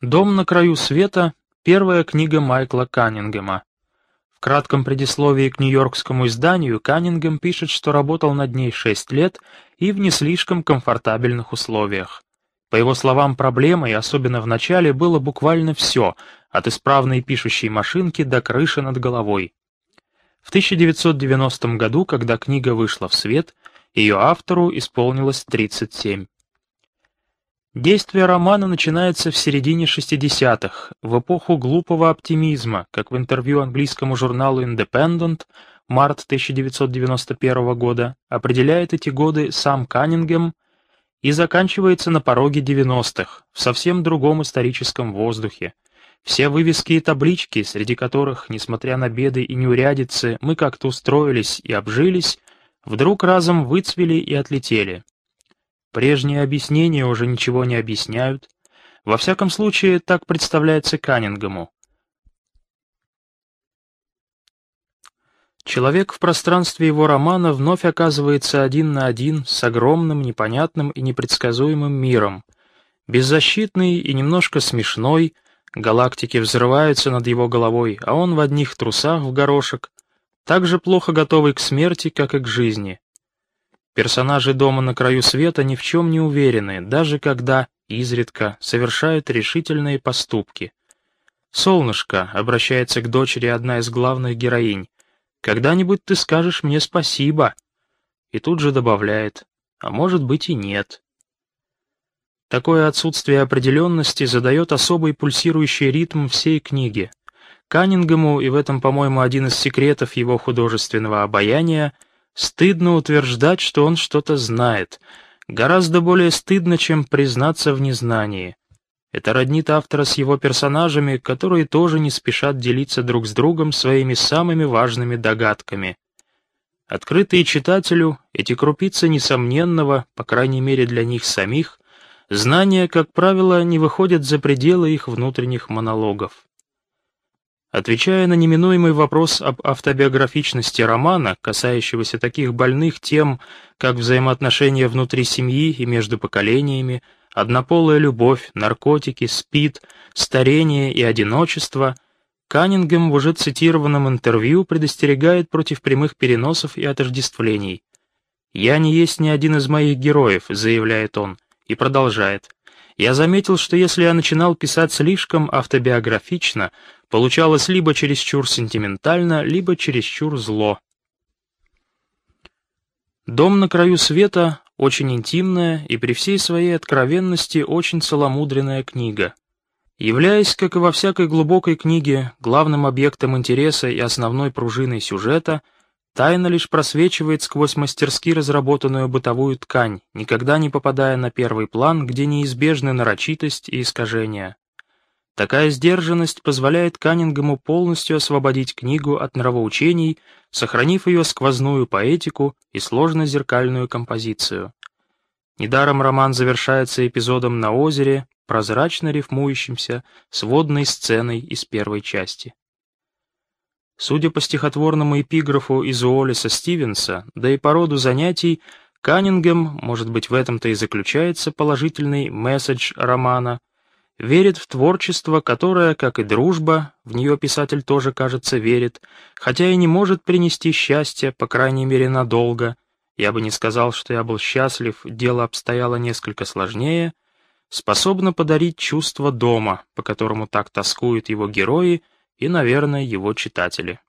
«Дом на краю света» — первая книга Майкла Каннингема. В кратком предисловии к нью-йоркскому изданию Каннингем пишет, что работал над ней шесть лет и в не слишком комфортабельных условиях. По его словам, проблемой, особенно в начале, было буквально все, от исправной пишущей машинки до крыши над головой. В 1990 году, когда книга вышла в свет, ее автору исполнилось 37. Действие романа начинается в середине 60-х, в эпоху глупого оптимизма, как в интервью английскому журналу Independent март 1991 года определяет эти годы сам Каннингем и заканчивается на пороге 90-х, в совсем другом историческом воздухе. Все вывески и таблички, среди которых, несмотря на беды и неурядицы, мы как-то устроились и обжились, вдруг разом выцвели и отлетели. Прежние объяснения уже ничего не объясняют. Во всяком случае, так представляется Каннингему. Человек в пространстве его романа вновь оказывается один на один с огромным, непонятным и непредсказуемым миром. Беззащитный и немножко смешной, галактики взрываются над его головой, а он в одних трусах в горошек, так же плохо готовый к смерти, как и к жизни. Персонажи дома на краю света ни в чем не уверены, даже когда, изредка, совершают решительные поступки. «Солнышко», — обращается к дочери одна из главных героинь, — «когда-нибудь ты скажешь мне спасибо». И тут же добавляет, а может быть и нет. Такое отсутствие определенности задает особый пульсирующий ритм всей книги. Каннингему, и в этом, по-моему, один из секретов его художественного обаяния — Стыдно утверждать, что он что-то знает. Гораздо более стыдно, чем признаться в незнании. Это роднит автора с его персонажами, которые тоже не спешат делиться друг с другом своими самыми важными догадками. Открытые читателю, эти крупицы несомненного, по крайней мере для них самих, знания, как правило, не выходят за пределы их внутренних монологов. Отвечая на неминуемый вопрос об автобиографичности романа, касающегося таких больных тем, как взаимоотношения внутри семьи и между поколениями, однополая любовь, наркотики, спид, старение и одиночество, Каннингем в уже цитированном интервью предостерегает против прямых переносов и отождествлений. «Я не есть ни один из моих героев», — заявляет он, и продолжает. «Я заметил, что если я начинал писать слишком автобиографично, получалось либо чересчур сентиментально, либо чересчур зло. «Дом на краю света» — очень интимная и при всей своей откровенности очень целомудренная книга. Являясь, как и во всякой глубокой книге, главным объектом интереса и основной пружиной сюжета, тайна лишь просвечивает сквозь мастерски разработанную бытовую ткань, никогда не попадая на первый план, где неизбежны нарочитость и искажения. Такая сдержанность позволяет Каннингему полностью освободить книгу от нравоучений, сохранив ее сквозную поэтику и сложно-зеркальную композицию. Недаром роман завершается эпизодом на озере, прозрачно рифмующимся с водной сценой из первой части. Судя по стихотворному эпиграфу из Уоллеса Стивенса, да и по роду занятий, Каннингем, может быть в этом-то и заключается положительный месседж романа, верит в творчество, которое, как и дружба, в нее писатель тоже, кажется, верит, хотя и не может принести счастье, по крайней мере, надолго. Я бы не сказал, что я был счастлив, дело обстояло несколько сложнее, способно подарить чувство дома, по которому так тоскуют его герои и, наверное, его читатели.